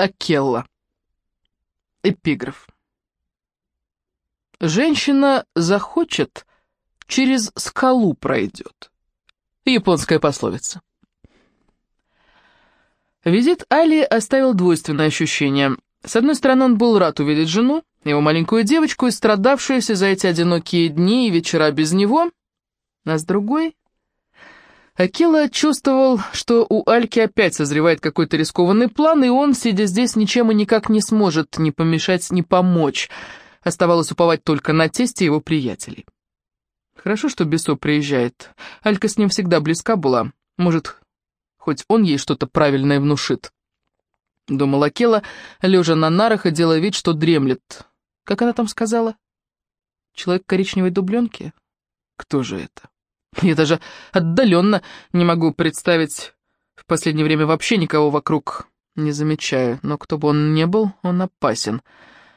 Акелла. Эпиграф. Женщина захочет, через скалу пройдет. Японская пословица. Визит Али оставил двойственное ощущение. С одной стороны, он был рад увидеть жену, его маленькую девочку, и страдавшуюся за эти одинокие дни и вечера без него, а с другой... Акила чувствовал, что у Альки опять созревает какой-то рискованный план, и он, сидя здесь, ничем и никак не сможет ни помешать, ни помочь. Оставалось уповать только на тесте его приятелей. Хорошо, что Бесо приезжает. Алька с ним всегда близка была. Может, хоть он ей что-то правильное внушит. Думала Акела, лежа на нарах и делая вид, что дремлет. Как она там сказала? Человек коричневой дубленке? Кто же это? Я даже отдаленно не могу представить, в последнее время вообще никого вокруг не замечаю, но кто бы он ни был, он опасен.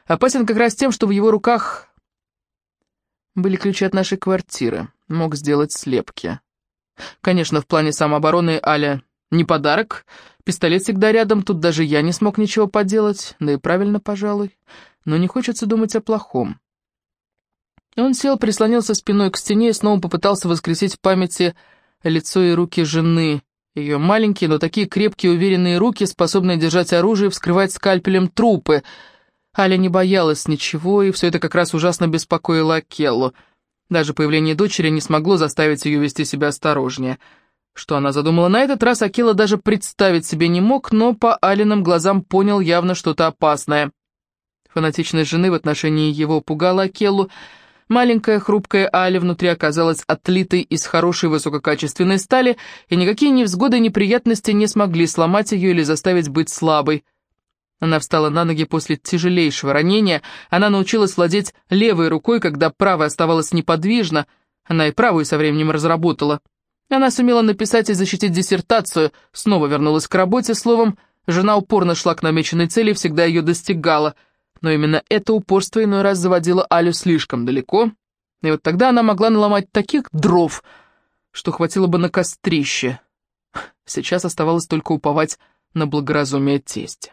Опасен как раз тем, что в его руках были ключи от нашей квартиры, мог сделать слепки. Конечно, в плане самообороны Аля не подарок, пистолет всегда рядом, тут даже я не смог ничего поделать, да и правильно, пожалуй, но не хочется думать о плохом. Он сел, прислонился спиной к стене и снова попытался воскресить в памяти лицо и руки жены. Ее маленькие, но такие крепкие, уверенные руки, способные держать оружие и вскрывать скальпелем трупы. Аля не боялась ничего, и все это как раз ужасно беспокоило Келлу. Даже появление дочери не смогло заставить ее вести себя осторожнее. Что она задумала на этот раз, Акела даже представить себе не мог, но по Алиным глазам понял явно что-то опасное. Фанатичность жены в отношении его пугала Акеллу, Маленькая хрупкая Аля внутри оказалась отлитой из хорошей высококачественной стали, и никакие невзгоды и неприятности не смогли сломать ее или заставить быть слабой. Она встала на ноги после тяжелейшего ранения, она научилась владеть левой рукой, когда правая оставалась неподвижна, она и правую со временем разработала. Она сумела написать и защитить диссертацию, снова вернулась к работе, словом, жена упорно шла к намеченной цели и всегда ее достигала — но именно это упорство иной раз заводило Алю слишком далеко, и вот тогда она могла наломать таких дров, что хватило бы на кострище. Сейчас оставалось только уповать на благоразумие тестя.